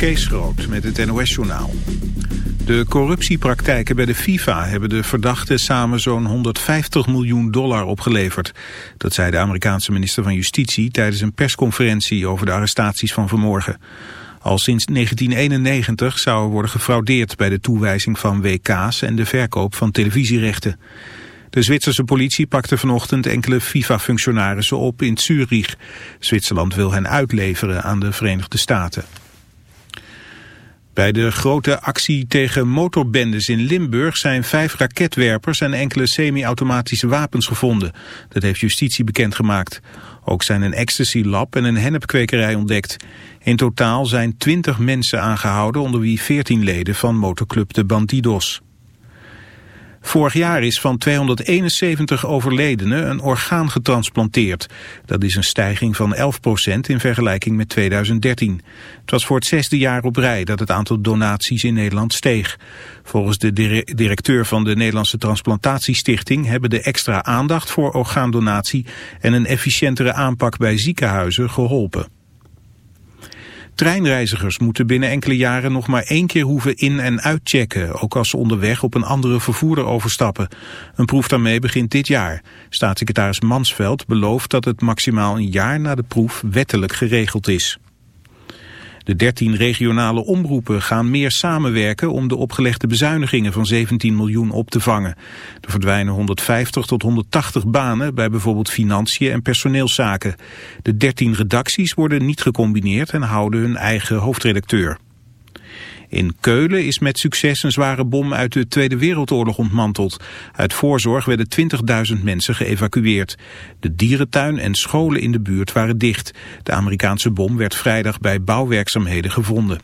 Kees Groot met het NOS-journaal. De corruptiepraktijken bij de FIFA hebben de verdachten samen zo'n 150 miljoen dollar opgeleverd. Dat zei de Amerikaanse minister van Justitie tijdens een persconferentie over de arrestaties van vanmorgen. Al sinds 1991 zou er worden gefraudeerd bij de toewijzing van WK's en de verkoop van televisierechten. De Zwitserse politie pakte vanochtend enkele FIFA-functionarissen op in Zurich. Zwitserland wil hen uitleveren aan de Verenigde Staten. Bij de grote actie tegen motorbendes in Limburg zijn vijf raketwerpers en enkele semi-automatische wapens gevonden. Dat heeft justitie bekendgemaakt. Ook zijn een ecstasy-lab en een hennepkwekerij ontdekt. In totaal zijn twintig mensen aangehouden onder wie veertien leden van motorclub de Bandidos. Vorig jaar is van 271 overledenen een orgaan getransplanteerd. Dat is een stijging van 11% in vergelijking met 2013. Het was voor het zesde jaar op rij dat het aantal donaties in Nederland steeg. Volgens de directeur van de Nederlandse Transplantatiestichting hebben de extra aandacht voor orgaandonatie en een efficiëntere aanpak bij ziekenhuizen geholpen. Treinreizigers moeten binnen enkele jaren nog maar één keer hoeven in- en uitchecken, ook als ze onderweg op een andere vervoerder overstappen. Een proef daarmee begint dit jaar. Staatssecretaris Mansveld belooft dat het maximaal een jaar na de proef wettelijk geregeld is. De 13 regionale omroepen gaan meer samenwerken om de opgelegde bezuinigingen van 17 miljoen op te vangen. Er verdwijnen 150 tot 180 banen bij bijvoorbeeld financiën en personeelszaken. De 13 redacties worden niet gecombineerd en houden hun eigen hoofdredacteur. In Keulen is met succes een zware bom uit de Tweede Wereldoorlog ontmanteld. Uit voorzorg werden 20.000 mensen geëvacueerd. De dierentuin en scholen in de buurt waren dicht. De Amerikaanse bom werd vrijdag bij bouwwerkzaamheden gevonden.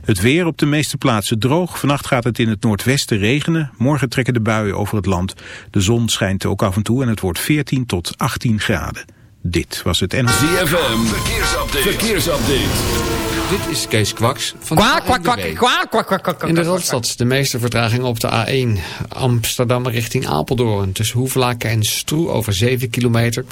Het weer op de meeste plaatsen droog. Vannacht gaat het in het noordwesten regenen. Morgen trekken de buien over het land. De zon schijnt ook af en toe en het wordt 14 tot 18 graden. Dit was het NLV. ZFM, verkeersupdate. verkeersupdate. Dit is Kees Kwaks van de Kwak, kwak, kwak, kwak, kwak, kwak, kwak, In de Randstad de meeste vertraging op de A1 Amsterdam richting Apeldoorn. Tussen Hoevelaken en Stroe over 7 kilometer.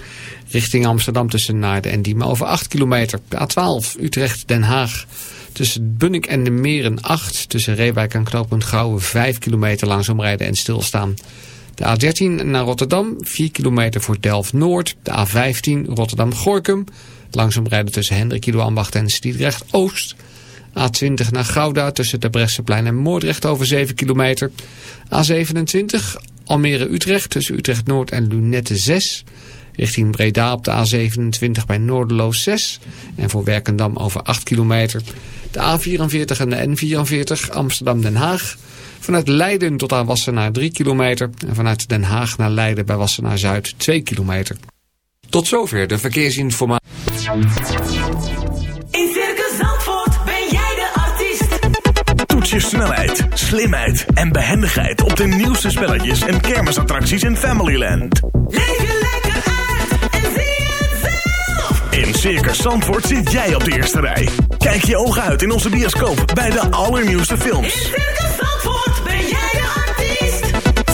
Richting Amsterdam tussen Naarden en Diemen over 8 kilometer. De A12 Utrecht-Den Haag. Tussen Bunnik en de Meren 8. Tussen Reewijk en Knooppunt Gouwen 5 kilometer langzaam rijden en stilstaan. De A13 naar Rotterdam, 4 kilometer voor Delft-Noord. De A15 Rotterdam-Gorkum, langzaam rijden tussen Hendrik Ambacht en Stiedrecht-Oost. A20 naar Gouda tussen de Bresseplein en Moordrecht over 7 kilometer. A27 Almere-Utrecht tussen Utrecht-Noord en Lunette 6. Richting Breda op de A27 bij Noorderloos 6. En voor Werkendam over 8 kilometer. De A44 en de N44 Amsterdam-Den Haag. Vanuit Leiden tot aan Wassenaar 3 kilometer. En vanuit Den Haag naar Leiden bij Wassenaar Zuid 2 kilometer. Tot zover de verkeersinformatie. In Circus Zandvoort ben jij de artiest. Toets je snelheid, slimheid en behendigheid op de nieuwste spelletjes en kermisattracties in Familyland. Leef je lekker uit en zie het zelf. In Circus Zandvoort zit jij op de eerste rij. Kijk je ogen uit in onze bioscoop bij de allernieuwste films. In Circus Zandvoort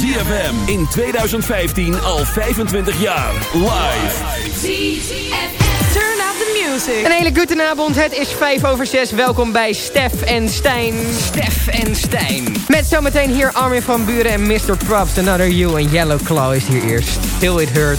ZFM in 2015 al 25 jaar. Live. Turn up the music. Een hele goede avond, het is 5 over 6. Welkom bij Stef en Stijn. Stef en Stijn. Met zometeen hier Armin van Buren en Mr. Props. Another You en Yellow Claw is hier eerst. Till It Hurt.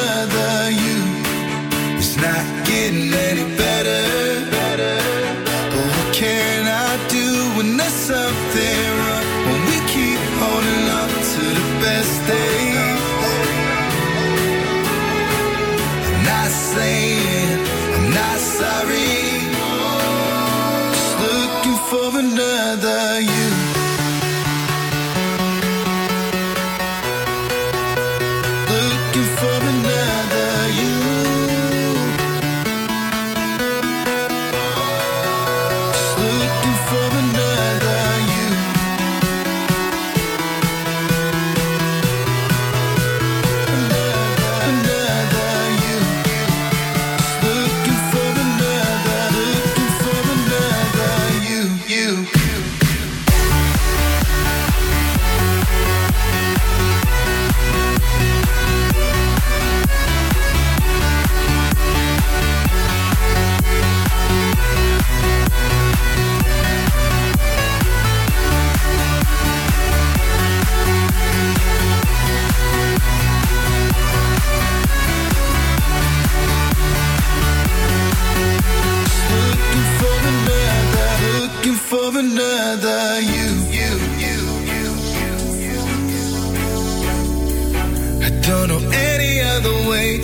getting any better.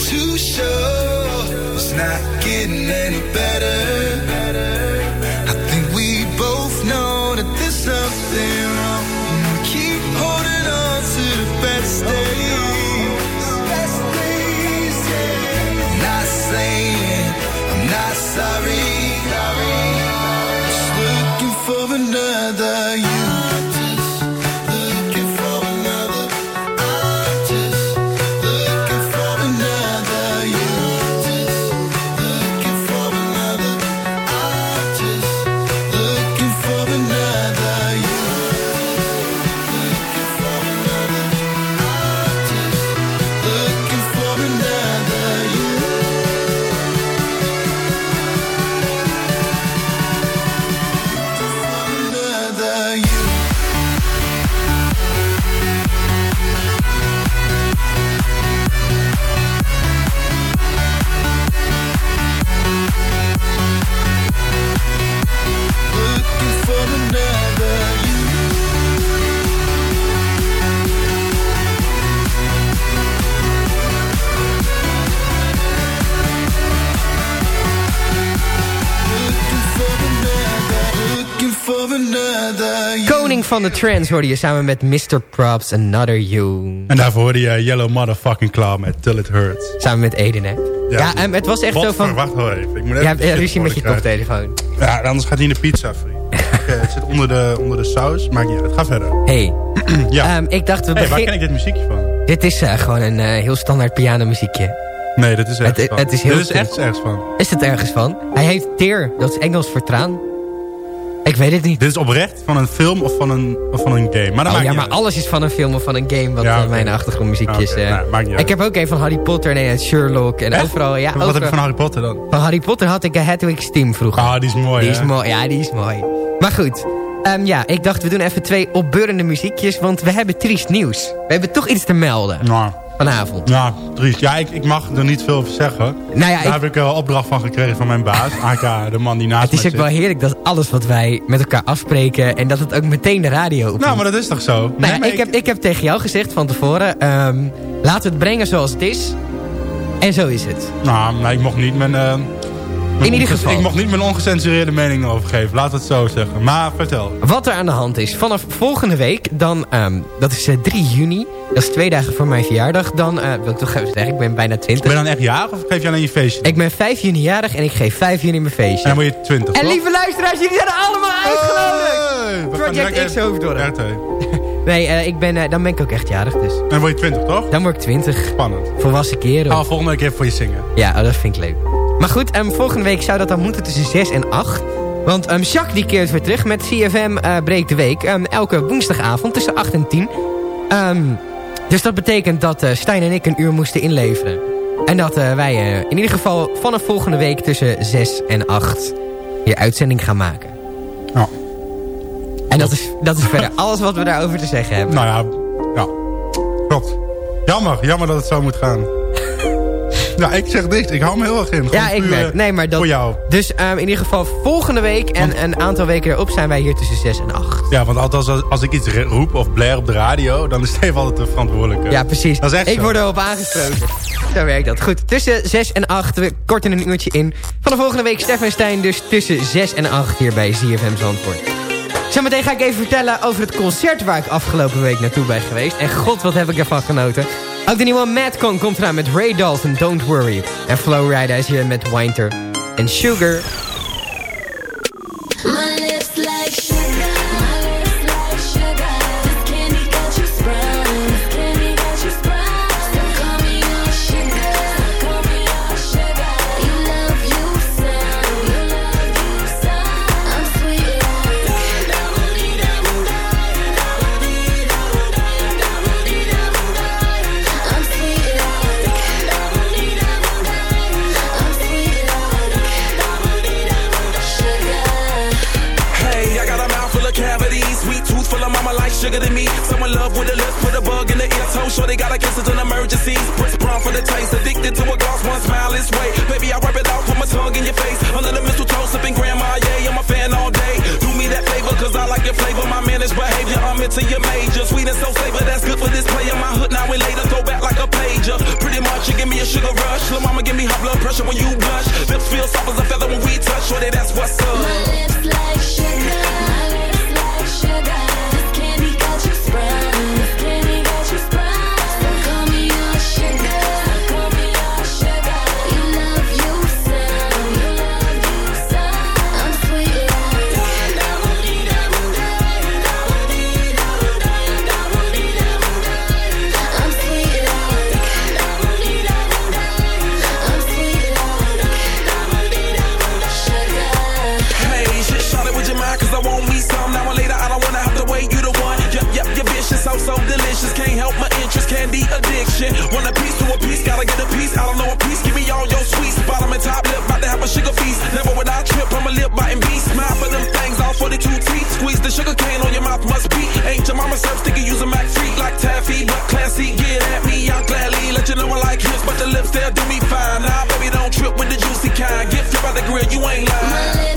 Way to show it's not getting any better. Van de trends hoorde je samen met Mr. Props Another You. En daarvoor hoorde je Yellow Motherfucking Claw met Till It Hurts. Samen met Eden, hè? Ja, en het was echt zo van... Wacht wel even. Ik moet even eh, ruzie met je koptelefoon. Ja, anders gaat hij in de pizza, vriend. Oké, het zit onder de, onder de saus. Maakt niet uit. Ga verder. Hey, Ja. ehm, ik dacht we hey, waar ken ik dit muziekje van? Dit is eh, gewoon een eh, heel standaard pianomuziekje. Nee, dit is ergens Het- van. het is heel dit is echt ergens van. Is het ergens van? Hij heeft tear, dat is Engels voor traan. Ik weet het niet. Dit is oprecht van een film of van een, of van een game. Maar dat Oh, maakt ja, maar uit. alles is van een film of van een game, wat Ja, eh, mijn achtergrondmuziek is. Eh. nou, maakt niet ik heb ook een van Harry Potter en een Sherlock en Echt? overal. Ja, Wat heb je van Harry Potter dan? Van Harry Potter had ik een Hedwig's Team vroeger. Ah, die is mooi, Die hè? is mooi, ja, die is mooi. Maar goed, ehm, ja, ik dacht we doen even twee opbeurende muziekjes, want we hebben triest nieuws. We hebben toch iets te melden Nou, vanavond. ja, triest. Ja, ik, ik mag er niet veel over zeggen. Nou ja, Daar ik- heb ik wel opdracht van gekregen van mijn baas. AK, de man die naast het is mij ook wel zit. heerlijk dat alles wat wij met elkaar afspreken... en dat het ook meteen de radio opneemt. Nou, maar dat is toch zo? Nou Nee, ja, ik, heb, ik heb tegen jou gezegd van tevoren... ehm, laten we het brengen zoals het is. En zo is het. Nou, nee, ik mocht niet mijn, eh, In ieder geval. Ik mocht niet mijn ongecensureerde mening erover geven. Laat het zo zeggen. Maar vertel. Wat er aan de hand is. Vanaf volgende week, dan, ehm, dat is eh, 3 juni. Dat is twee dagen voor mijn verjaardag. Dan eh, wil ik toch even zeggen, ik ben bijna 20. Ben je dan echt jarig of geef je alleen je feestje? Ik ben 5 juni jarig en ik geef 5 juni mijn feestje. En dan word je 20, En toch? lieve luisteraars, jullie zijn allemaal uitgenodigd! Hey, Project X Hoofddorp. Nee, eh, ik ben, eh, dan ben ik ook echt jarig dus. En dan word je 20, toch? Dan word ik 20. Spannend. Volwassen kerel. Gaan we volgende week even voor je zingen. Ja, oh, dat vind ik leuk. Maar goed, ehm, volgende week zou dat dan moeten tussen 6 en 8. Want ehm, Jacques die keert weer terug met CFM eh Breek de Week. Ehm, elke woensdagavond tussen 8 en 10. Ehm, dus dat betekent dat eh, Stijn en ik een uur moesten inleveren. En dat eh, wij in ieder geval vanaf volgende week tussen 6 en 8 hier uitzending gaan maken. Ja. En dat is, dat is verder alles wat we daarover te zeggen hebben. Nou ja, ja. Klopt. Jammer, jammer dat het zo moet gaan. Ja, ik zeg niks. Ik hou me heel erg in. Ja, ik merk. eh, Nee, maar dat, Voor jou. Dus ehm, in ieder geval volgende week en een aantal weken erop zijn wij hier tussen 6 en 8. Ja, want altijd als, als ik iets roep of blair op de radio... dan is Steve altijd de verantwoordelijke. Ja, precies. Dat is echt ik zo. word erop aangesproken. Zo werkt dat. Goed, tussen 6 en 8. We korten een uurtje in. Van de volgende week Stef en Stijn dus tussen 6 en 8 hier bij ZFM Zandvoort. Zometeen ga ik even vertellen over het concert waar ik afgelopen week naartoe ben geweest. En god, wat heb ik ervan genoten. Ook de nieuwe Madcon komt eraan met Ray Dalton, Don't Worry. En Flowrider is hier met Winter en Sugar. Toe sure they got a kiss it an emergency. Brits brown for the taste, addicted to a gloss, one smile is way. Baby, I rub it out, put my tongue in your face. Under the mistletoe, sipping grandma, yeah, I'm a fan all day. Do me that favor, cause I like your flavor, my managed behavior. I'm into your major, sweet and so flavor, that's good for this player. My hood now and later, throw back like a pager. Pretty much, you give me a sugar rush. Lil' mama, give me high blood pressure when you blush. Lips feel soft as a feather when we touch, shorty, that's what's up. My lips like sugar, gotta get a piece. I don't know a piece, give me all your sweets. Bottom and top lip, about to have a sugar feast. Never would I trip, I'm a lip biting beast. Smile for them things, all 42 teeth. Squeeze the sugar cane on your mouth, must be. Ain't your mama self sticky, use a Mac freak like taffy. But classy, get at me, I'll gladly let you know I like hips. But the lips, they'll do me fine. Nah, baby, don't trip with the juicy kind. Get flip out the grill, you ain't lying.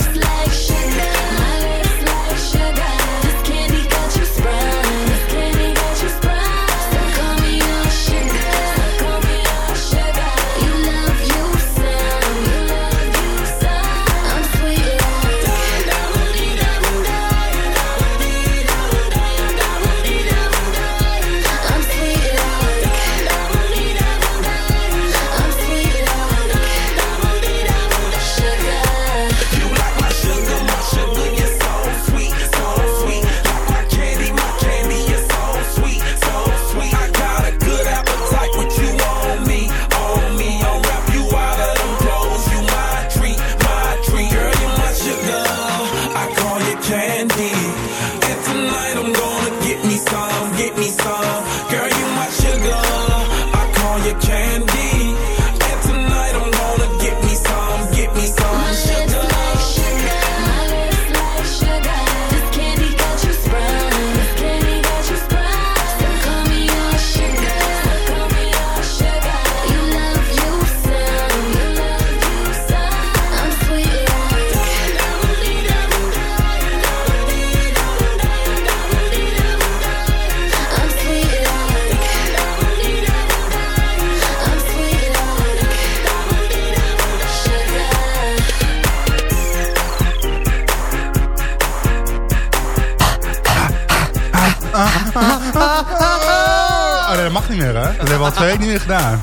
Niet meer, hè? Dat hebben we al twee niet meer gedaan.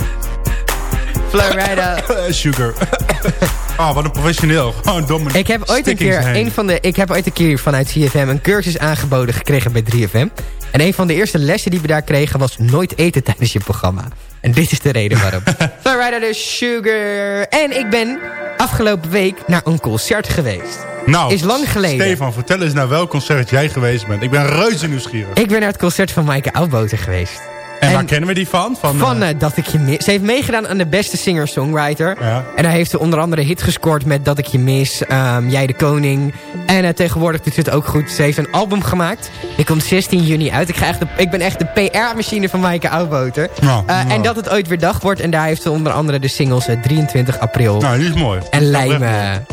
Florida. Sugar. oh, wat een professioneel. Gewoon domme Ik heb ooit een keer, heen. een van de, ik heb ooit een keer vanuit CFM een cursus aangeboden gekregen bij 3FM. En een van de eerste lessen die we daar kregen was nooit eten tijdens je programma. En dit is de reden waarom. Florida the Sugar. En ik ben afgelopen week naar een concert geweest. Nou, is lang geleden. Stefan, vertel eens naar welk concert jij geweest bent. Ik ben reuze nieuwsgierig. Ik ben naar het concert van Maaike Oudboter geweest. En, waar en- kennen we die van? Van, Van eh, eh, Dat Ik Je Mis. Ze heeft meegedaan aan de beste singer-songwriter. Ja. En daar heeft ze onder andere hits gescoord met Dat Ik Je Mis, ehm, Jij de Koning. En eh, tegenwoordig doet ze het ook goed. Ze heeft een album gemaakt. Die komt 16 juni uit. Ik, ga echt de, ik ben echt de PR-machine van Maaike Oudboter. Nou. En dat het ooit weer dag wordt. En daar heeft ze onder andere de singles eh, 23 april nou, die is mooi. en, Dat lijm, is echt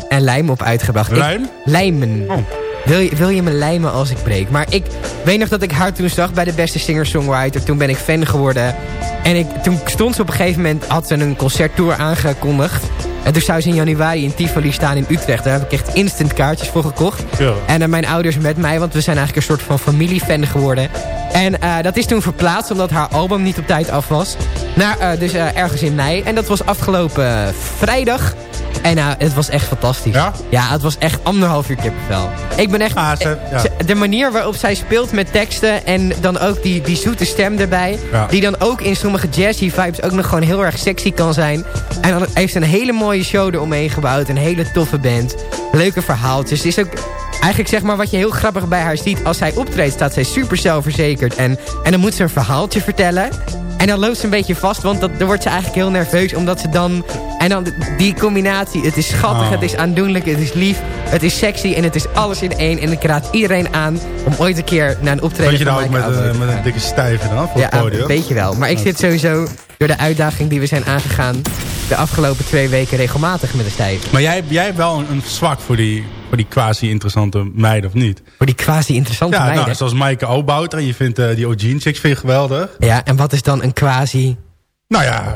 eh, en lijm op uitgebracht. Ik- Lijm? lijmen. Oh. Wil je, wil je me lijmen als ik breek? Maar ik weet nog dat ik haar toen zag bij de beste singer-songwriter. Toen ben ik fan geworden. En ik, toen stond ze op een gegeven moment... had ze een concerttour aangekondigd. En toen zou ze in januari in Tivoli staan in Utrecht. Daar heb ik echt instant kaartjes voor gekocht. Ja. En mijn ouders met mij, want we zijn eigenlijk een soort van familiefan geworden. En eh, dat is toen verplaatst, omdat haar album niet op tijd af was. Naar, eh, dus eh, ergens in mei. En dat was afgelopen vrijdag. En nou, het was echt fantastisch. Ja? Ja, het was echt anderhalf uur kippenvel. Ik ben echt... Ah, ze- ja. De manier waarop zij speelt met teksten... en dan ook die, die zoete stem erbij... Ja. die dan ook in sommige jazzy vibes... ook nog gewoon heel erg sexy kan zijn. En dan heeft ze een hele mooie show eromheen gebouwd. Een hele toffe band. Leuke verhaaltjes. Het is ook... Eigenlijk zeg maar wat je heel grappig bij haar ziet... als zij optreedt staat zij super zelfverzekerd. En, en dan moet ze een verhaaltje vertellen... En dan loopt ze een beetje vast, want dat, dan wordt ze eigenlijk heel nerveus. Omdat ze dan... En dan die combinatie, het is schattig, Oh. het is aandoenlijk, het is lief... Het is sexy en het is alles in één. En ik raad iedereen aan om ooit een keer naar een optreden Weet je nou ook met, Maaike eh, met een dikke stijve dan voor Ja, het podium? een beetje wel. Maar ik zit sowieso door de uitdaging die we zijn aangegaan... de afgelopen twee weken regelmatig met een stijf. Maar jij, jij hebt wel een, een zwak voor die, voor die quasi-interessante meiden, of niet? Voor die quasi-interessante Ja, meiden. nou, zoals Maaike Oudbouter. En je vindt eh, die O'Gene chicks vind je geweldig. Ja, en wat is dan een quasi... Nou ja,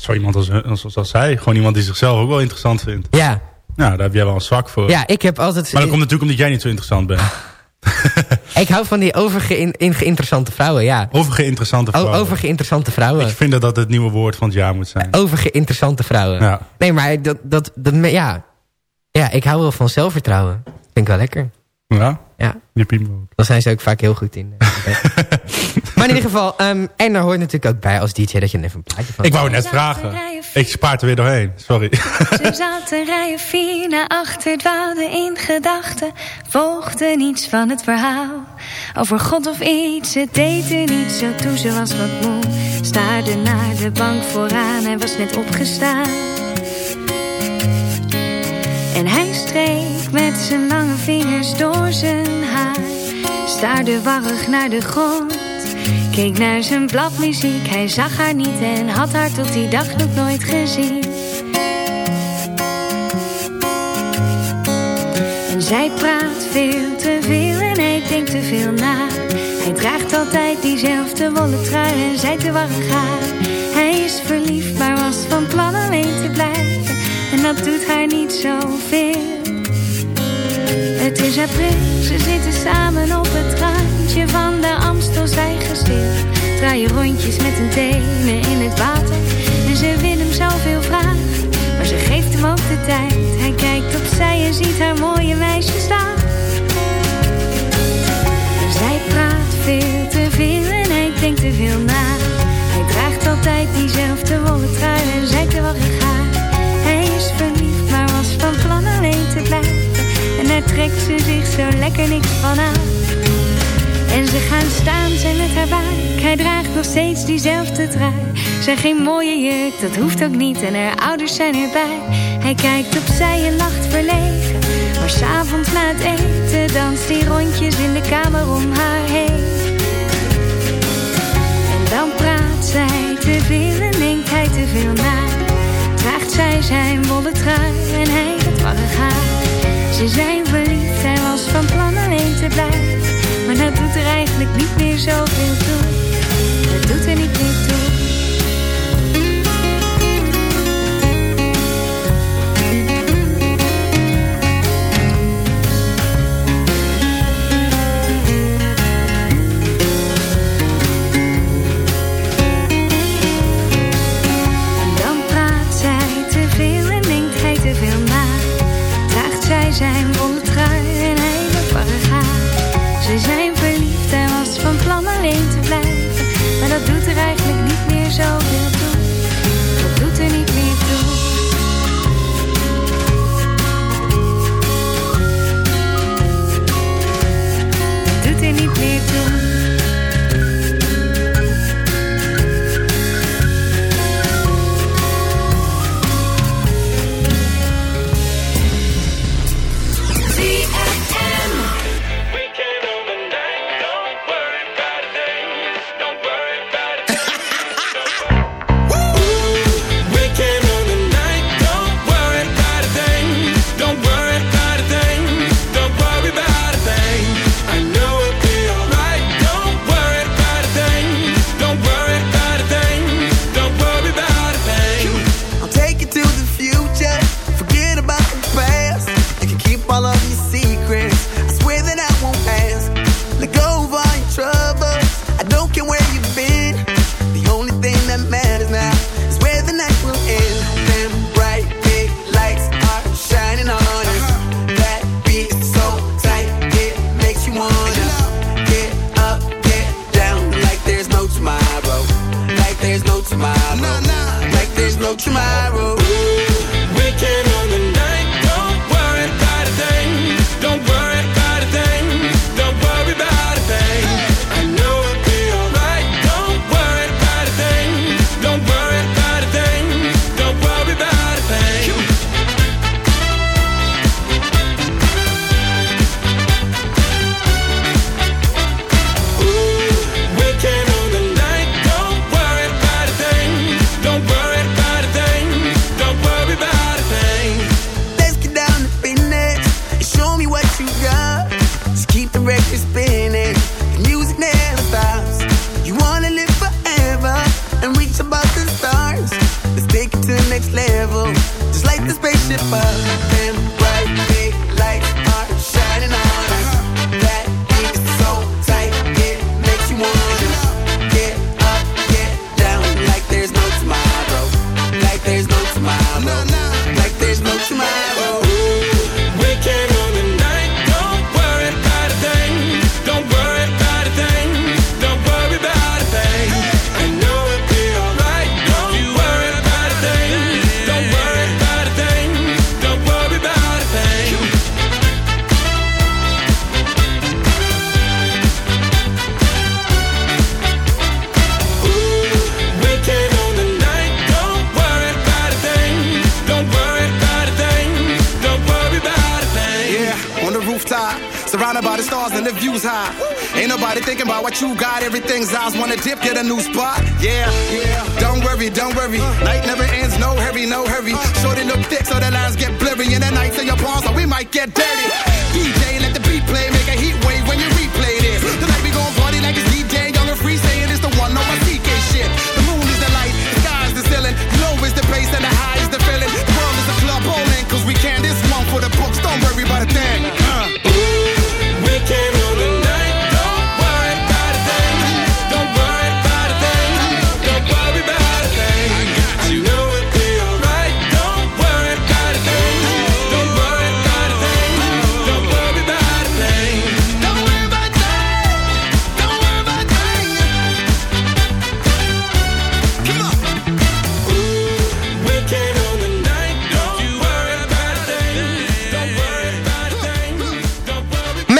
zo iemand als, als, als zij. Gewoon iemand die zichzelf ook wel interessant vindt. Ja, Nou, daar heb jij wel een zwak voor. ja ik heb altijd... Maar dat komt natuurlijk omdat jij niet zo interessant bent. Ik hou van die overge-interessante vrouwen, ja. Overgeïnteressante vrouwen. overge-interessante vrouwen. Ik vind dat dat het nieuwe woord van het jaar moet zijn. Overge-interessante vrouwen. Ja. Nee, maar dat, dat, dat, ja. Ja, ik hou wel van zelfvertrouwen. Vind ik wel lekker. Ja? Ja, daar zijn ze ook vaak heel goed in. maar in ieder geval, ehm, en daar hoort natuurlijk ook bij als DJ dat je even een plaatje van Ik wou het net vragen. Ik spaar er weer doorheen. Sorry. Ze zat een rijen vier naar achter, dwaalde in gedachten. Volgde niets van het verhaal. Over God of iets, het deed er niet zo toe. Ze was wat moe, staarde naar de bank vooraan. Hij was net opgestaan. Streek met zijn lange vingers door zijn haar. Staarde warrig naar de grond. Keek naar zijn bladmuziek, hij zag haar niet en had haar tot die dag nog nooit gezien. En zij praat veel te veel en hij denkt te veel na. Hij draagt altijd diezelfde wollen trui en zij te warrig haar. Hij is verliefd, maar was van plan alleen te blijven. En dat doet haar niet zoveel. Het is april, ze zitten samen op het randje van de Amstel. Zij gestil, draaien rondjes met hun tenen in het water. En ze wil hem zoveel vragen, maar ze geeft hem ook de tijd. Hij kijkt opzij en ziet haar mooie meisje staan. Zij praat veel te veel en hij denkt te veel na. Hij draagt altijd diezelfde wollen trui en zij te warrig haar. Hij is verliefd, maar was van plan alleen te blijven. Daar trekt ze zich zo lekker niks van aan. En ze gaan staan, zij met haar buik. Hij draagt nog steeds diezelfde trui. Zij geen mooie jurk, dat hoeft ook niet. En haar ouders zijn erbij. Hij kijkt opzij en lacht verlegen. Maar s'avonds na het eten danst hij rondjes in de kamer om haar heen. En dan praat zij te veel en denkt hij te veel na. Draagt zij zijn wollen trui en hij het warrig. Ze zijn verliefd, hij was van plan alleen te blijven. Maar dat doet er eigenlijk niet meer zoveel toe. Dat doet er niet meer toe. need papá.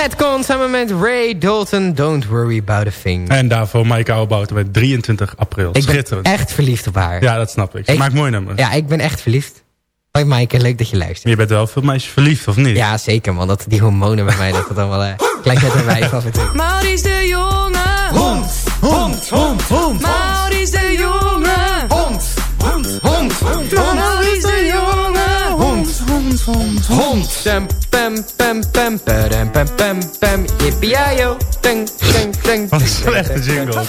Madcon samen met Ray Dalton. Don't worry about a thing. En daarvoor Maaike Auwbouten met 23 april. Ik ben echt verliefd op haar. Ja, dat snap ik. Ze ik, maakt mooi nummers. Ja, ik ben echt verliefd. Hoi Maaike, leuk dat je luistert. Je bent wel veel meisjes verliefd, of niet? Ja, zeker man. Dat, die hormonen bij mij, dat het allemaal... Eh, gelijk lijkt net een wijf af en toe. Maurice de Jonge. Hond, hond, hond, hond. Maurice de Jonge. Hond, hond, hond, hond. Maurice de Jonge hond, hond, hond. Pem, pem, pem, pem, pem, pem, pem, pem. Yippie-yo, teng, teng, teng. Wat een slechte jingle.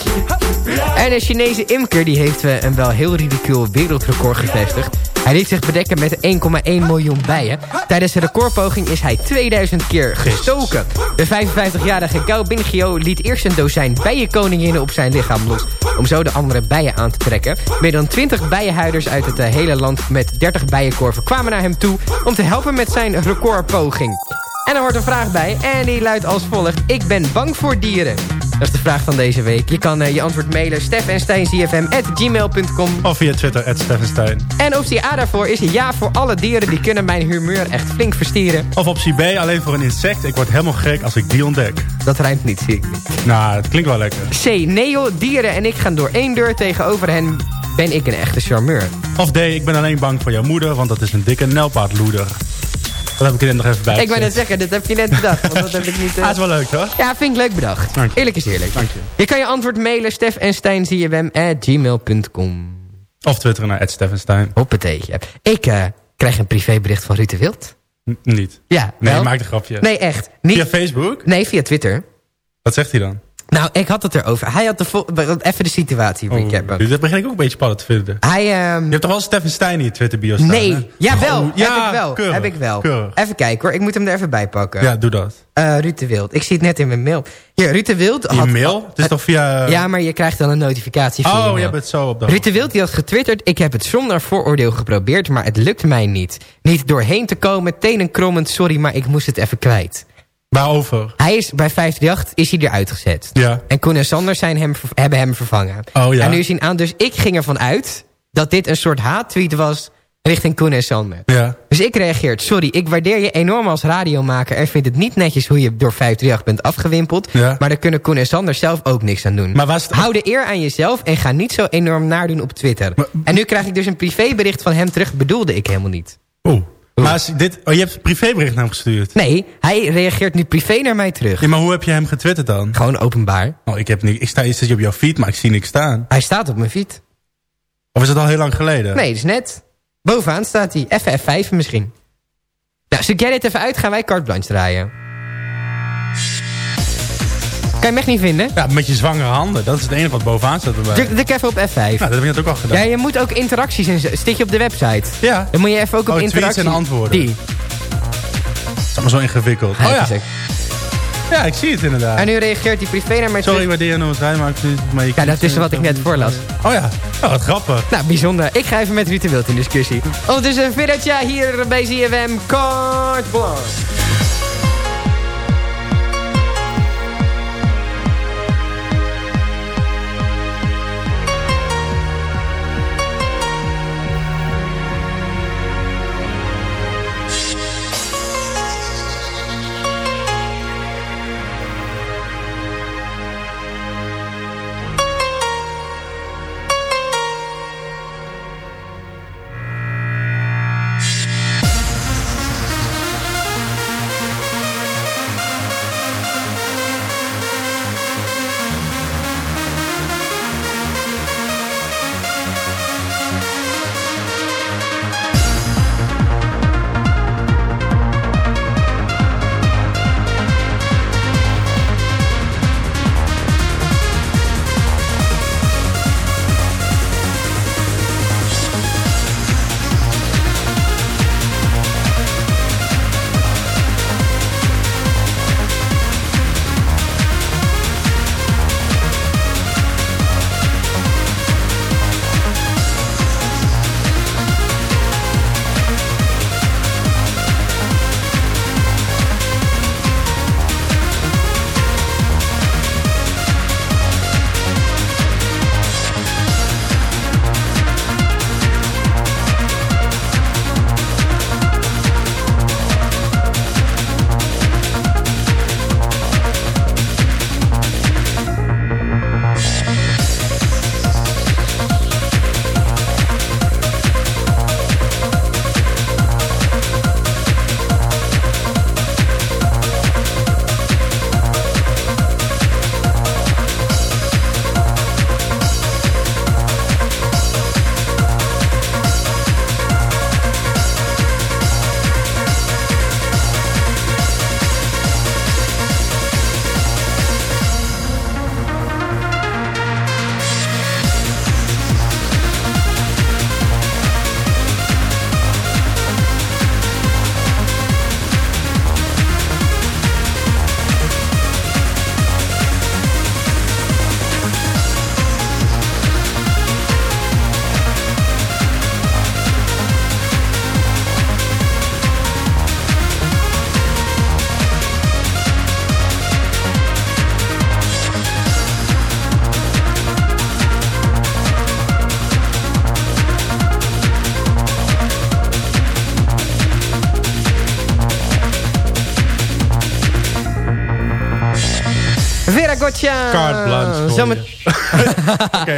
En een Chinese imker die heeft eh, een wel heel ridicule wereldrecord gevestigd. Hij liet zich bedekken met 1,1 miljoen bijen. Tijdens de recordpoging is hij 2000 keer gestoken. De 55-jarige Gao Bingio liet eerst een dozijn bijenkoninginnen op zijn lichaam los... om zo de andere bijen aan te trekken. Meer dan 20 bijenhuiders uit het eh, hele land met 30 bijenkorven kwamen naar hem toe... om te helpen met zijn recordpoging. En er hoort een vraag bij en die luidt als volgt. Ik ben bang voor dieren. Dat is de vraag van deze week. Je kan eh, je antwoord mailen steffensteincfm.gmail.com Of via Twitter, at Steffenstein. En optie A daarvoor is ja voor alle dieren die kunnen mijn humeur echt flink verstieren. Of optie B, alleen voor een insect. Ik word helemaal gek als ik die ontdek. Dat rijmt niet, zie ik niet. Nou, het klinkt wel lekker. C. Neo, dieren en ik gaan door één deur tegenover hen ben ik een echte charmeur. Of D, ik ben alleen bang voor jouw moeder, want dat is een dikke nelpaardloeder. Dat heb ik er net nog even bij Ik wou net zeggen, dit heb je net bedacht. Want dat heb ik niet... eh, Ah, is wel leuk, toch? Ja, vind ik leuk bedacht. Dank je. Eerlijk is eerlijk. Dank je. Je kan je antwoord mailen Stef en Stijn gmail.com. Of twitteren naar Steffenstein. Hoppateetje. Ik eh, krijg een privébericht van Ruud de Wild. N- niet. Ja, Nee, wel. maak een grapje. Nee, echt. Niet... Via Facebook? Nee, via Twitter. Wat zegt hij dan? Nou, ik had het erover. Hij had de even de situatie Oh, recappen. dat begin ik ook een beetje spannend te vinden. Hij, ehm, Je hebt toch wel Steffenstein in je Twitter bio staan? nee, hè? jawel, Oh, ja, heb ik wel. keurig, heb ik wel. keurig. Even kijken hoor, ik moet hem er even bij pakken. Ja, doe dat. Eh, Ruud de Wild. Ik zie het net in mijn mail. Hier, Ruud de Wild Je had... mail? Het is toch via... Ja, maar je krijgt dan een notificatie je Oh, je hebt het zo op de Ruud de Wild die had getwitterd... Ik heb het zonder vooroordeel geprobeerd, maar het lukt mij niet. Niet doorheen te komen, tenen krommend, sorry, maar ik moest het even kwijt. Waarover? Hij is bij 538 is hij eruit gezet. Ja. En Koen en Sander zijn hem, hebben hem vervangen. Oh ja. En nu is hij aan, dus ik ging ervan uit dat dit een soort haattweet was richting Koen en Sander. Ja. Dus ik reageert, sorry, ik waardeer je enorm als radiomaker... en vind het niet netjes hoe je door 538 bent afgewimpeld... Ja. maar daar kunnen Koen en Sander zelf ook niks aan doen. Maar was het- Hou de eer aan jezelf en ga niet zo enorm nadoen op Twitter. Maar- en nu krijg ik dus een privébericht van hem terug, bedoelde ik helemaal niet. Oeh. Maar als dit, oh, je hebt een privébericht naar hem gestuurd. Nee, hij reageert nu privé naar mij terug. Ja, maar hoe heb je hem getwitterd dan? Gewoon openbaar. Oh, ik heb niet, ik sta eerst op jouw feed, maar ik zie niks staan. Hij staat op mijn feed. Of is het al heel lang geleden? Nee, dus net. Bovenaan staat hij. Even F5 misschien. Nou, zoek jij dit even uit, gaan wij carte blanche draaien. Kan je hem echt niet vinden? Ja, met je zwangere handen. Dat is het enige wat bovenaan staat erbij. Druk, druk even op F5. Nou, dat heb je net ook al gedaan. Ja, je moet ook interacties in Stik je op de website. Ja. Dan moet je even ook op Oh, tweets interactie... en antwoorden. Die. Dat is allemaal zo ingewikkeld. Hij Oh ja. ja, ik zie het inderdaad. En nu reageert hij privé naar mij Sorry, waardeer nog wat wij maar je Ja, dat is wat ik net voorlas. Oh ja, oh, wat grappig. Nou, bijzonder. Ik ga even met Ruud de Wild in discussie. Ondertussen Viddertja hier bij ZFM Blanche.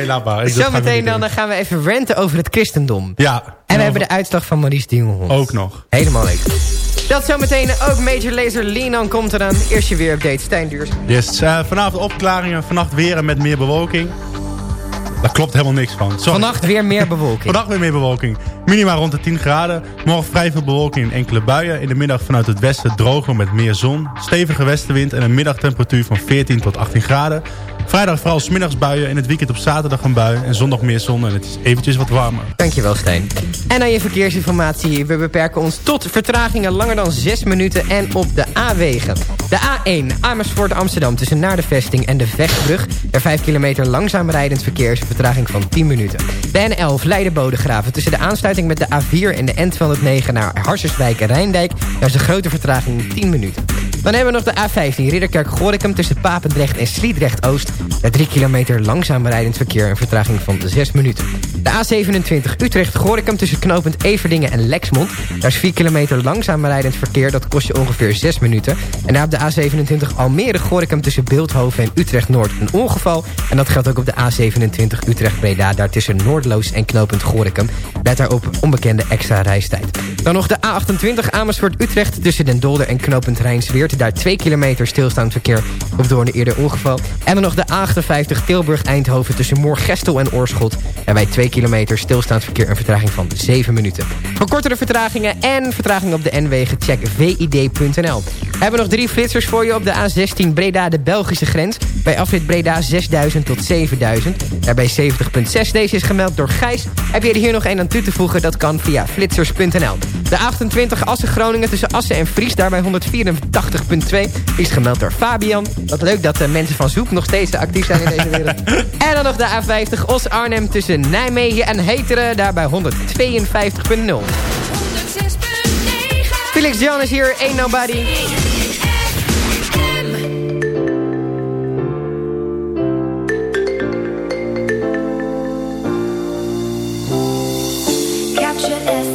Laat maar. Zometeen dan, gaan we even ranten over het christendom. Ja. En we hebben de uitslag van Maurice de Ook nog. Helemaal leuk. Dat zometeen ook Major Laser Leanan komt eraan. Eerst je weerupdate, Stijn Duurs. Yes, eh, vanavond opklaringen, vannacht weer en met meer bewolking. Daar klopt helemaal niks van. Sorry. Vannacht weer meer bewolking. Vannacht weer meer bewolking. Minima rond de 10 graden. Morgen vrij veel bewolking en enkele buien. In de middag vanuit het westen droger met meer zon. Stevige westenwind en een middagtemperatuur van 14 tot 18 graden. Vrijdag vooral smiddags buien. In het weekend op zaterdag een bui. En zondag meer zon en het is eventjes wat warmer. Dankjewel, Stijn. En dan je verkeersinformatie. We beperken ons tot vertragingen langer dan 6 minuten en op de A-wegen. De A1 Amersfoort Amsterdam tussen naar de vesting en de Vechtbrug. Er 5 kilometer langzaam rijdend verkeer is een vertraging van 10 minuten. De N11 Leiden-Bodegraven tussen de aansluiting met de A4 en de N209 naar Harserswijk en Rijndijk. Daar is een grote vertraging 10 minuten. Dan hebben we nog de A15 Ridderkerk-Gorinchem tussen Papendrecht en Sliedrecht-Oost. Daar 3 kilometer langzaam rijdend verkeer een vertraging van 6 minuten. De A27 Utrecht-Gorinchem tussen knooppunt Everdingen en Lexmond. Daar is 4 kilometer langzaam rijdend verkeer, dat kost je ongeveer 6 minuten. En daar op de A27 Almere-Gorinchem tussen Beeldhoven en Utrecht-Noord een ongeval. En dat geldt ook op de A27 Utrecht-Breda, daar tussen Noordloos en knooppunt Gorinchem. Met daarop onbekende extra reistijd. Dan nog de A28 Amersfoort-Utrecht tussen Den Dolder en knooppunt Rijnsweert. Daar 2 kilometer stilstaand verkeer op door een eerder ongeval. En dan nog de A58 Tilburg-Eindhoven tussen Moorgestel en Oorschot. Daarbij 2 kilometer stilstaand verkeer een vertraging van 7 minuten. Voor kortere vertragingen en vertragingen op de N-wegen check vid.nl. We hebben nog drie flitsers voor je op de A16 Breda de Belgische grens. Bij afrit Breda 6000 tot 7000. Daarbij 70.6. Deze is gemeld door Gijs. Heb je er hier nog één aan toe te voegen? Dat kan via flitsers.nl. De 28 Assen Groningen tussen Assen en Fries. Daarbij 184.2. Is gemeld door Fabian. Wat leuk dat de mensen van Zoek nog steeds actief zijn in deze wereld. en dan nog de A50 Os Arnhem tussen Nijmegen en Heteren. Daarbij 152.0. Felix Jan is hier, Ain't Nobody. Captured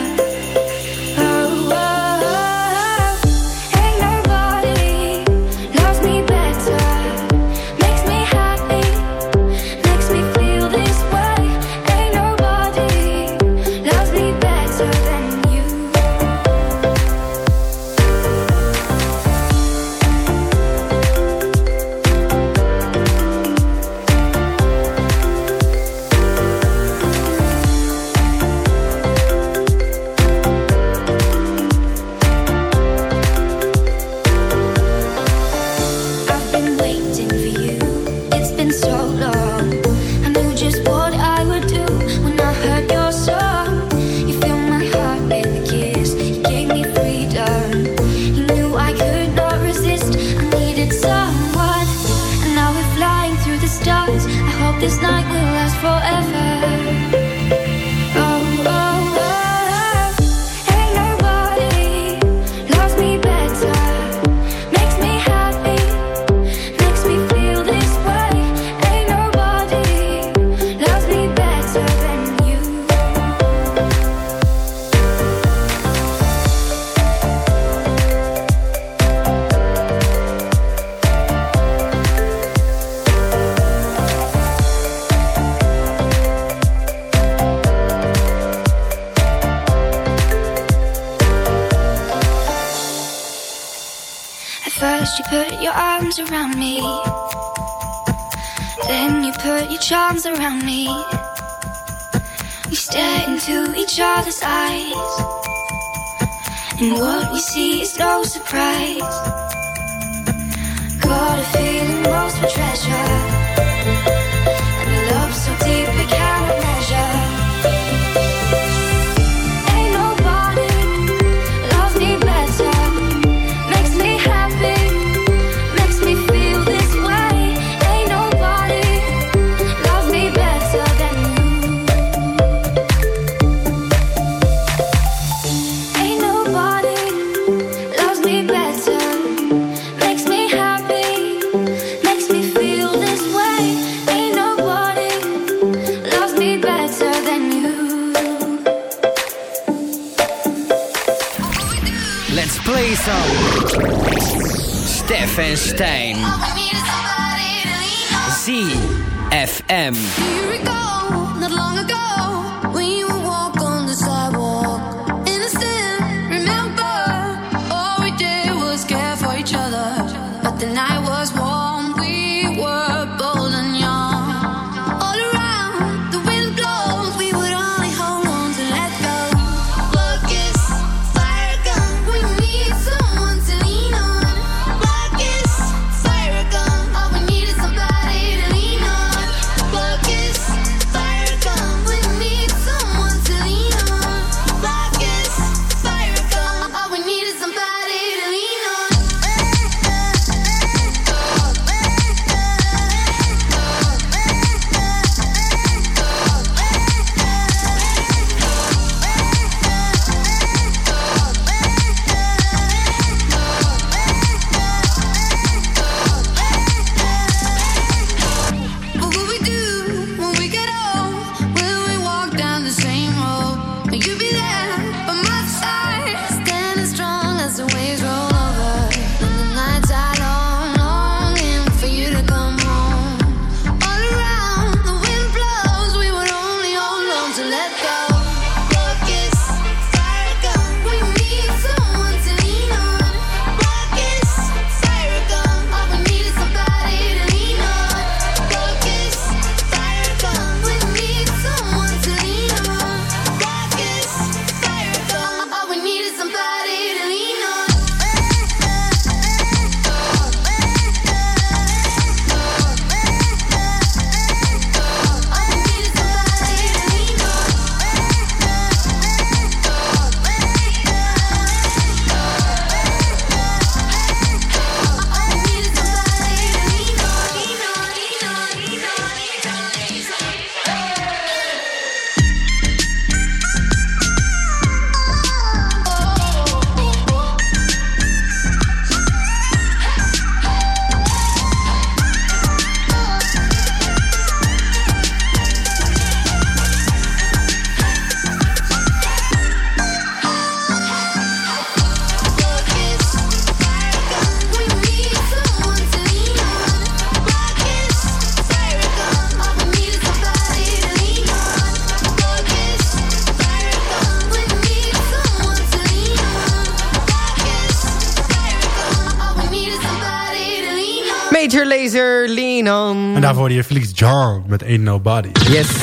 Hoorde je Felix John met Ain't Nobody. Yes.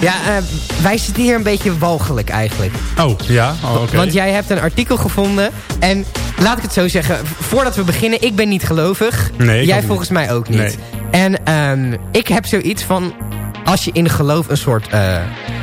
Ja, eh, wij zitten hier een beetje walgelijk eigenlijk. Oh, ja? Oh, oké. Want jij hebt een artikel gevonden. En laat ik het zo zeggen. Voordat we beginnen, ik ben niet gelovig. Nee, jij niet. volgens mij ook niet. Nee. En ehm, ik heb zoiets van... Als je in geloof een soort eh,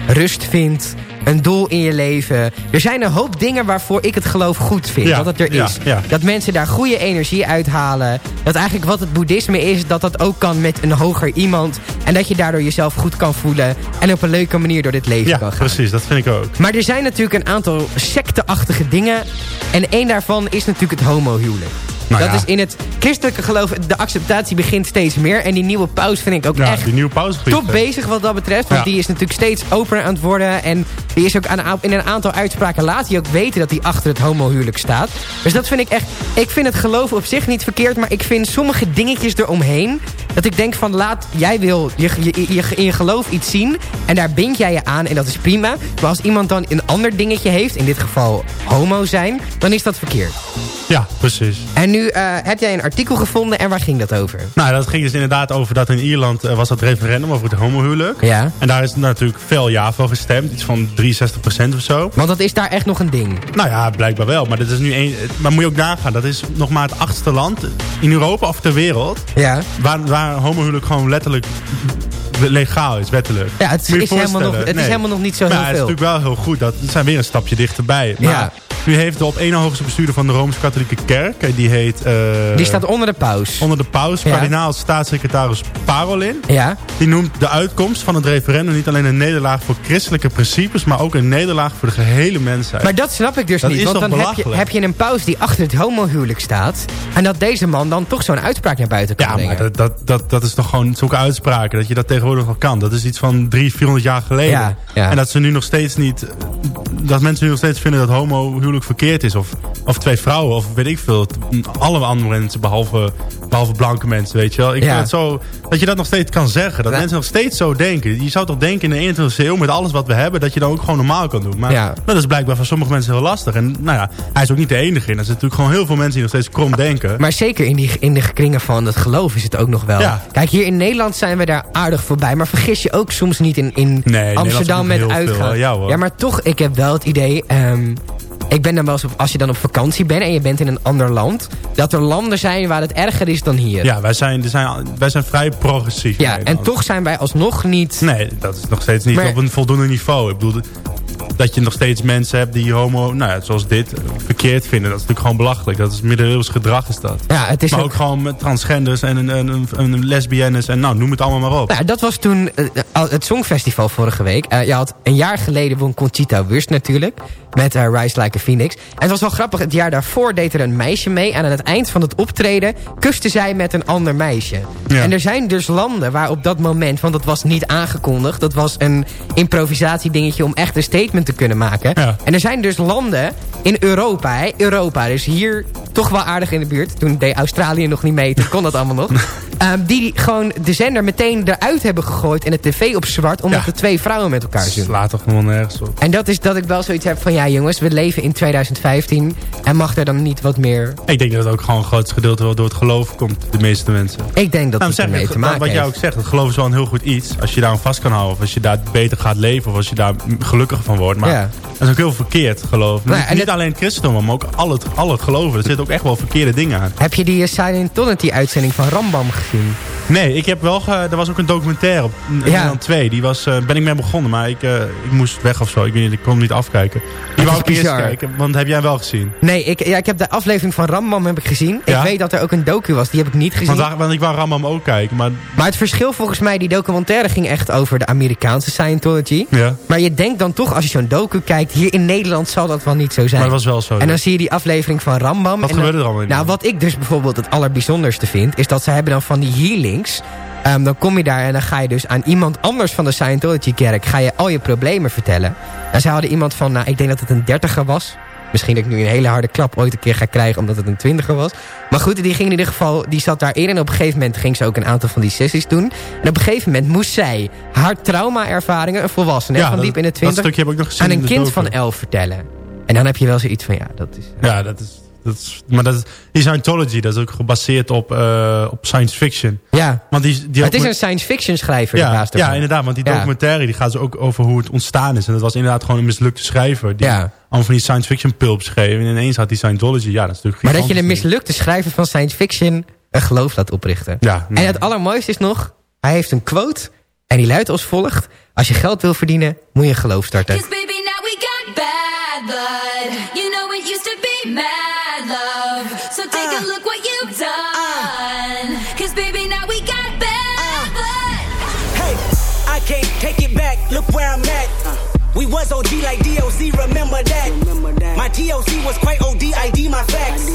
rust vindt... Een doel in je leven. Er zijn een hoop dingen waarvoor ik het geloof goed vind. Ja, dat het er ja, is. ja. Dat mensen daar goede energie uithalen. Dat eigenlijk wat het boeddhisme is... dat dat ook kan met een hoger iemand. En dat je daardoor jezelf goed kan voelen. En op een leuke manier door dit leven kan gaan. precies. Dat vind ik ook. Maar er zijn natuurlijk een aantal secteachtige dingen. En één daarvan is natuurlijk het homohuwelijk. Nou dat ja. is in het christelijke geloof, de acceptatie begint steeds meer. En die nieuwe paus vind ik ook Ja, echt die nieuwe pauzebrief. top bezig wat dat betreft. Want Ja. die is natuurlijk steeds opener aan het worden. En die is ook aan, in een aantal uitspraken laat hij ook weten dat hij achter het homohuwelijk staat. Dus dat vind ik echt... Ik vind het geloof op zich niet verkeerd. Maar ik vind sommige dingetjes eromheen... Dat ik denk van laat, jij wil je, je, je, in je geloof iets zien. En daar bind jij je aan en dat is prima. Maar als iemand dan een ander dingetje heeft. In dit geval homo zijn. Dan is dat verkeerd. Ja, precies. En nu eh, heb jij een artikel gevonden. En waar ging dat over? Nou, dat ging dus inderdaad over dat in Ierland eh, was dat referendum over het homohuwelijk. Ja. En daar is natuurlijk veel ja voor gestemd. Iets van 63% of zo. Want dat is daar echt nog een ding. Nou ja, blijkbaar wel. Maar, dit is nu een, maar moet je ook nagaan. Dat is nog maar het achtste land in Europa of ter wereld. Ja. Waar, waar homohuwelijk gewoon letterlijk legaal is, wettelijk. Ja, het, is helemaal, nog, het is helemaal nog niet zo Maar heel ja, het is natuurlijk wel heel goed. Dat we zijn weer een stapje dichterbij. Maar Ja. Nu heeft de op één hoogste bestuurder van de Rooms-Katholieke Kerk... en die heet... eh, Die staat onder de paus. onder de paus, Ja. kardinaal staatssecretaris Parolin. Ja. Die noemt de uitkomst van het referendum niet alleen een nederlaag voor christelijke principes... maar ook een nederlaag voor de gehele mensheid. Maar dat snap ik dus Dat niet. is Want dan heb je, heb je een paus die achter het homohuwelijk staat. En dat deze man dan toch zo'n uitspraak naar buiten kan ja, brengen. maar dat, dat, dat, dat is toch gewoon zulke uitspraken... dat je dat tegenwoordig nog kan. Dat is iets van drie, 400 jaar geleden. Ja, ja. En dat ze nu nog steeds niet dat mensen nu nog steeds vinden dat homo huwelijk verkeerd is. Of, of twee vrouwen, of weet ik veel. Alle andere mensen, behalve, behalve blanke mensen, weet je wel. Ik Ja. vind het zo, dat je dat nog steeds kan zeggen. Dat Ja. mensen nog steeds zo denken. Je zou toch denken in de 21e eeuw, met alles wat we hebben... dat je dat ook gewoon normaal kan doen. Maar Ja. dat is blijkbaar voor sommige mensen heel lastig. En nou ja, hij is ook niet de enige in. Er zijn natuurlijk gewoon heel veel mensen die nog steeds krom denken. Maar zeker in, die, in de kringen van het geloof is het ook nog wel. Ja. Kijk, hier in Nederland zijn we daar aardig voorbij. Maar vergis je ook soms niet in, in Amsterdam met veel, uitgaan. Ja, maar toch, ik heb wel het idee... ehm, ik ben dan wel eens op, als je dan op vakantie bent en je bent in een ander land... dat er landen zijn waar het erger is dan hier. Ja, wij zijn, zijn, wij zijn vrij progressief. Ja, en toch zijn wij alsnog niet... Nee, dat is nog steeds niet Maar- op een voldoende niveau. Ik bedoel, dat je nog steeds mensen hebt die homo, nou ja, zoals dit, verkeerd vinden. Dat is natuurlijk gewoon belachelijk. Dat is middeleeuws gedrag is dat. Ja, het is maar ook- ook, gewoon met transgenders en, en, en, en lesbiennes en nou, noem het allemaal maar op. Nou, dat was toen eh, het Songfestival vorige week. Eh, je had een jaar geleden won Conchita Wurst natuurlijk. Met eh, Rise Like a Phoenix. En het was wel grappig. Het jaar daarvoor deed er een meisje mee. En aan het eind van het optreden kuste zij met een ander meisje. Ja. En er zijn dus landen waar op dat moment... want dat was niet aangekondigd. Dat was een improvisatiedingetje om echt een statement te kunnen maken. Ja. En er zijn dus landen in Europa. Hè, Europa, dus hier toch wel aardig in de buurt. Toen deed Australië nog niet mee. Toen kon dat allemaal nog. Ehm, die gewoon de zender meteen eruit hebben gegooid... en de tv op zwart... omdat Ja. de twee vrouwen met elkaar zoenen. slaat toch gewoon nergens op. En dat is dat ik wel zoiets heb van... ja jongens, we leven in 2015... en mag er dan niet wat meer... Ik denk dat het ook gewoon een groot gedeelte wel door het geloof komt, de meeste mensen. Ik denk dat Nou, het ermee te maken wat jij ook zegt, het geloof is wel een heel goed iets. Als je daar aan vast kan houden. Of als je daar beter gaat leven. Of als je daar gelukkig van wordt. Maar Ja. dat is ook heel verkeerd geloof. Nou ja, niet en niet het- alleen het christendom, maar ook al het, al het geloven. Er zitten ook echt wel verkeerde dingen aan. Heb je die uh, Scientology uitzending van Rambam gezien? Nee, ik heb wel er was ook een documentaire op Ja. Nederland 2. Die was, eh, ben ik mee begonnen, maar ik, eh, ik moest weg of zo. Ik weet niet, ik kon hem niet afkijken. Is wou ik eerst kijken, want heb jij wel gezien? Nee, ik, ja, ik heb de aflevering van Rambam heb ik gezien. Ja? Ik weet dat er ook een docu was, die heb ik niet gezien. Want, ik wou Rambam ook kijken, maar Maar het verschil volgens mij, die documentaire ging echt over de Amerikaanse Scientology. ja. Maar je denkt dan toch, als je zo'n docu kijkt... hier in Nederland zal dat wel niet zo zijn. Maar dat was wel zo. En dan zie je die aflevering van Rambam. Wat en dan- gebeurde er allemaal in? Nou, wat ik dus bijvoorbeeld het allerbijzonderste vind... is dat ze hebben dan van die healings... Ehm, dan kom je daar en dan ga je dus aan iemand anders van de Scientology-kerk... ga je al je problemen vertellen. En ze hadden iemand van, nou, ik denk dat het een dertiger was... Misschien dat ik nu een hele harde klap ooit een keer ga krijgen... omdat het een twintiger was. Maar goed, die ging in ieder geval... die zat daarin en op een gegeven moment ging ze ook een aantal van die sessies doen. En op een gegeven moment moest zij haar trauma-ervaringen... een volwassene Ja, van diep in de twintig... aan in een kind van elf vertellen. En dan heb je wel zoiets van, ja, dat is... Ja, dat is... Dat is maar dat is, die Scientology, dat is ook gebaseerd op, eh, op science fiction. Ja, Want die, die het is een science fiction schrijver. de ja, baas ja, inderdaad. Want die Ja. documentaire die gaat ze ook over hoe het ontstaan is. En dat was inderdaad gewoon een mislukte schrijver. Die Ja. allemaal van die science fiction pulp schreef. En ineens had die Scientology. Ja, dat is natuurlijk Maar dat je een mislukte schrijver van science fiction een geloof laat oprichten. Ja, nee. En het allermooiste is nog, hij heeft een quote en die luidt als volgt. Als je geld wil verdienen, moet je een geloof starten. Cause baby, now we got bad blood. You know it used to be mad where I'm at. We was OG like DOC, remember that. My TOC was quite OD, ID my facts.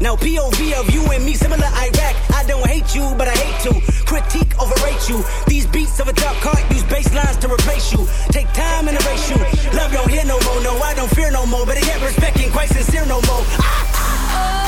Now POV of you and me, similar Iraq. I don't hate you, but I hate to critique, overrate you. These beats of a dark heart use bass lines to replace you. Take time and erase you. Love don't hear no more, no, I don't fear no more. But I get respect ain't quite sincere no more. Ah, Oh,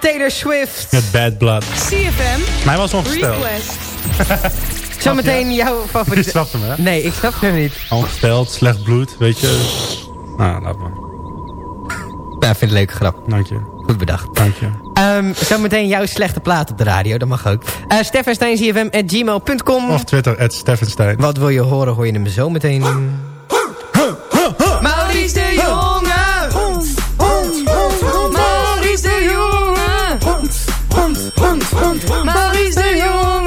Taylor Swift. Met Bad Blood. CFM. Mij was ongesteld. Request. Zometeen jouw Je favoriete... snapt hem, hè? Nee, ik snap hem niet. Ongesteld, slecht bloed, weet je. Nou, laat maar. Nou, ik vind het een leuke grap. Dank je. Goed bedacht. Dank je. Ehm, zometeen jouw slechte plaat op de radio, dat mag ook. Uh, steffensteinscfm.gmail.com Of Twitter, at Steffenstein. Wat wil je horen, hoor je hem zo meteen. Maurice de Jonge.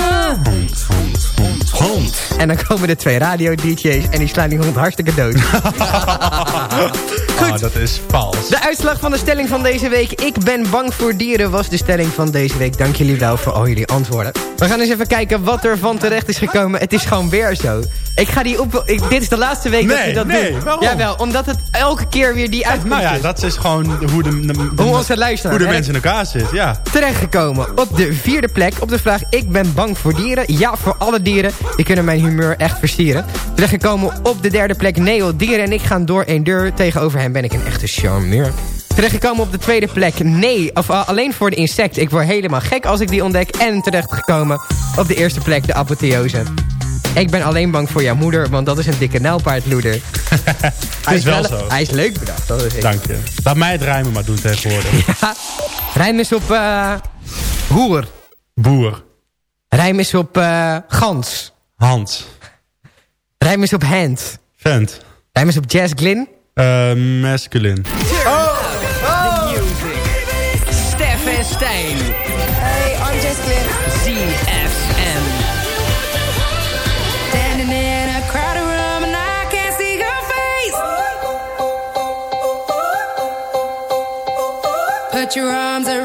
En dan komen de twee radio-dj's en die slaan die hond hartstikke dood. Ah, dat is vals. De uitslag van de stelling van deze week. Ik ben bang voor dieren was de stelling van deze week. Dank jullie wel voor al jullie antwoorden. We gaan eens even kijken wat er van terecht is gekomen. Het is gewoon weer zo. Ik ga die op... Ik, dit is de laatste week dat we dat nee, doen. waarom? Jawel, omdat het elke keer weer die uitkomst Nou ja, dat is gewoon hoe de, de- Hoe onze luisteraar hoe de mensen in elkaar zitten, ja. Terechtgekomen op de vierde plek op de vraag... Ik ben bang voor dieren. Ja, voor alle dieren. Die kunnen mijn humeur echt versieren. Terechtgekomen op de derde plek Neo. Dieren en ik gaan door één deur. Tegenover hem ben ik een echte charmeur. Terechtgekomen op de tweede plek nee. Of uh, alleen voor de insect. Ik word helemaal gek als ik die ontdek. En terechtgekomen op de eerste plek de apotheose. Ik ben alleen bang voor jouw moeder, want dat is een dikke nijlpaardloeder. hij is wel zo. Hij is leuk bedacht. Dat is ik. Dank je. Laat mij het rijmen maar doen tegenwoordig. Ja. Rijm is op eh hoer. Boer. Rijm is op eh gans. Hand. Rijm is op hand. Vent. Rijm is op jazz glin. Eh, masculine. Stef en Stijn. Hey, I'm just Glenn. ZFM. Standing in a crowded room and I can't see your face. Put your arms around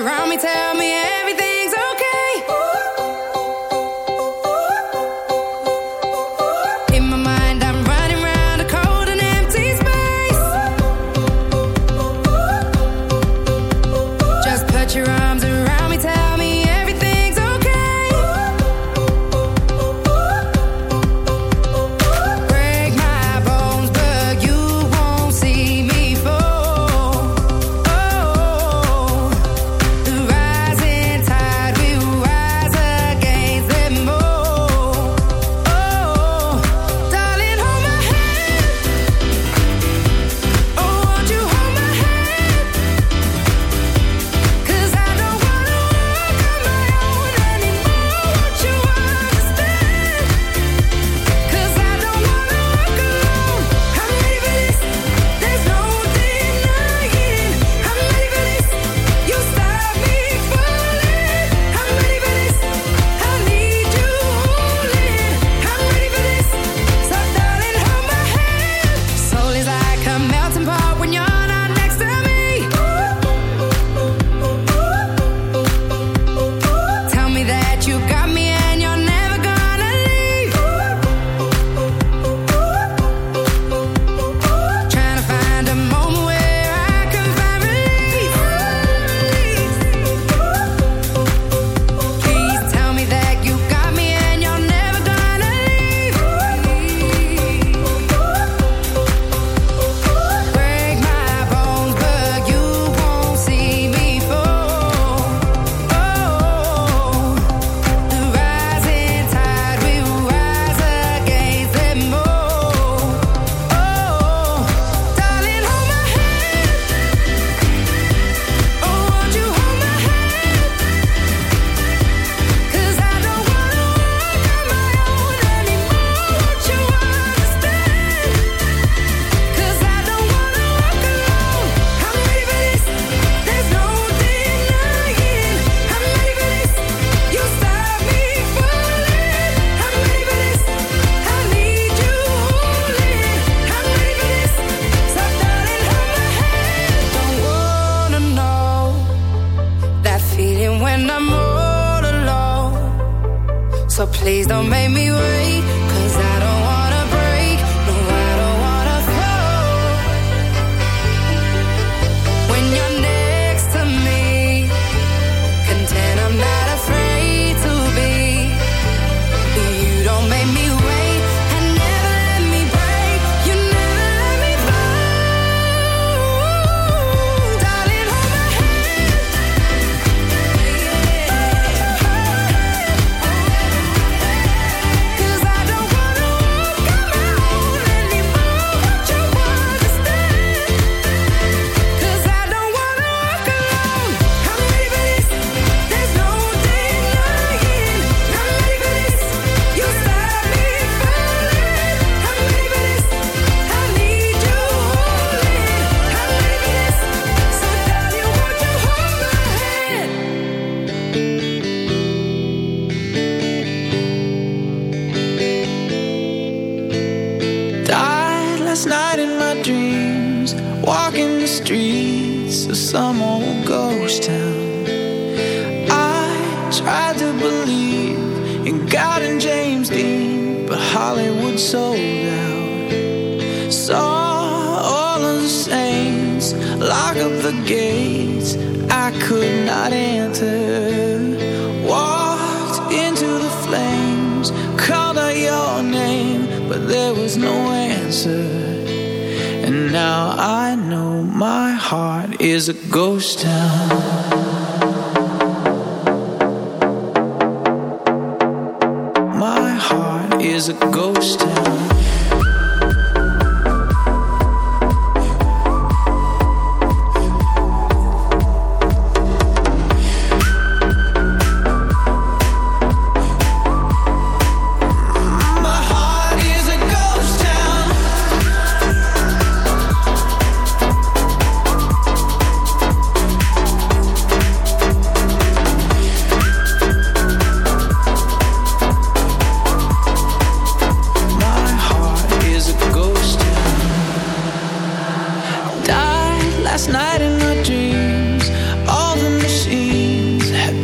a ghost town.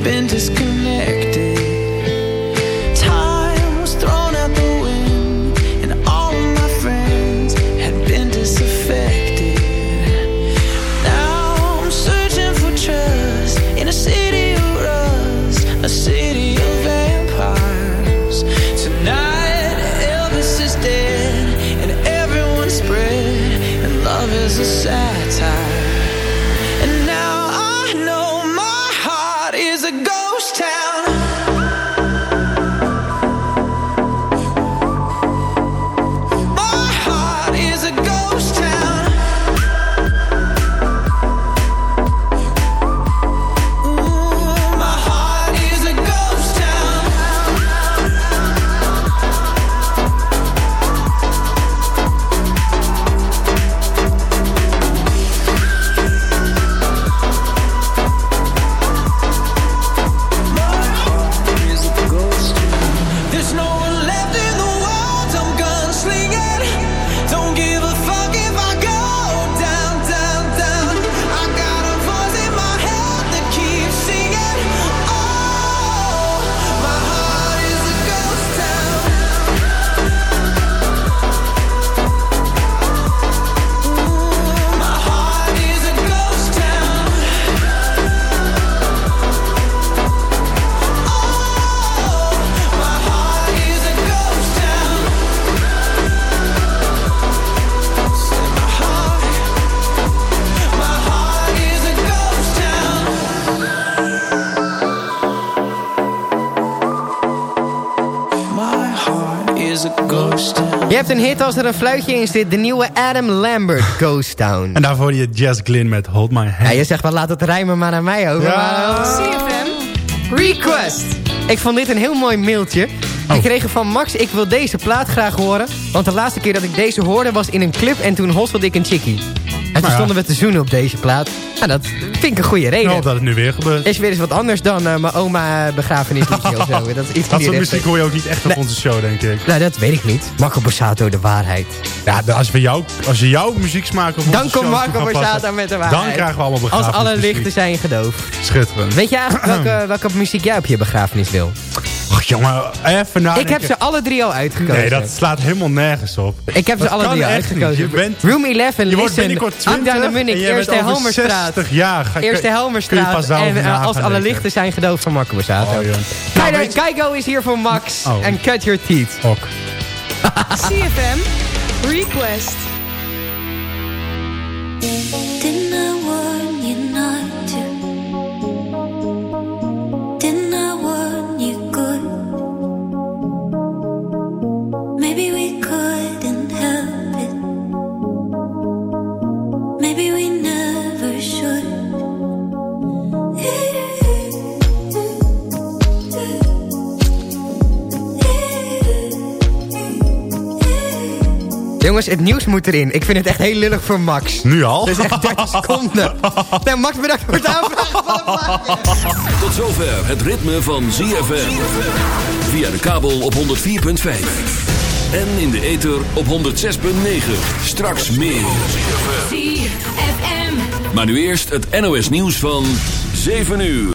been disconnected. een hit als er een fluitje in zit. De nieuwe Adam Lambert, Ghost Town. En daarvoor je Jess Glynn met Hold My Hand. Ja, je zegt wel, laat het rijmen maar naar mij over. Ja. Eh, CFM Request. Ik vond dit een heel mooi mailtje. Ik oh. kreeg van Max, ik wil deze plaat graag horen. Want de laatste keer dat ik deze hoorde was in een clip en toen hostelde ik een chickie. En toen stonden we te zoenen op deze plaat. Nou, dat vind ik een goede reden. hoop dat het nu weer gebeurt. Is weer eens wat anders dan eh, mijn oma begrafenisliedje of zo. Dat is iets Dat soort muziek hoor je ook niet echt op Nee. onze show, denk ik. Nou, dat weet ik niet. Marco Borsato, de waarheid. Ja, als, we jou, als je jouw muzieksmaak op onze Dan komt Marco Borsato met de waarheid. Dan krijgen we allemaal Als begrafenismuziek. alle lichten zijn gedoofd. Schitterend. Weet je eigenlijk welke, welke muziek jij op je begrafenis wil? Och, jongen, even nadenken. Ik heb ze alle drie al uitgekozen. Nee, dat slaat helemaal nergens op. Ik heb ze alle drie al uitgekozen. Je bent- Room 11, Je wordt binnenkort 20 Akda de Eerste Helmerstraat. 60 jaar. Ga- Eerste Helmerstraat en eh, als alle lichten zijn gedoofd van Marco Borsato. Oh, Nou, Keigo is hier voor Max Oh. en Cut Your Teeth. Ok. CFM Request. Jongens, het nieuws moet erin. Ik vind het echt heel lullig voor Max. Nu al? Dat is echt 30 seconden. Nou, Max, bedankt voor het aanvragen van de. Tot zover het ritme van ZFM. Via de kabel op 104.5. En in de ether op 106.9. Straks meer. ZFM. Maar nu eerst het NOS nieuws van 7 uur.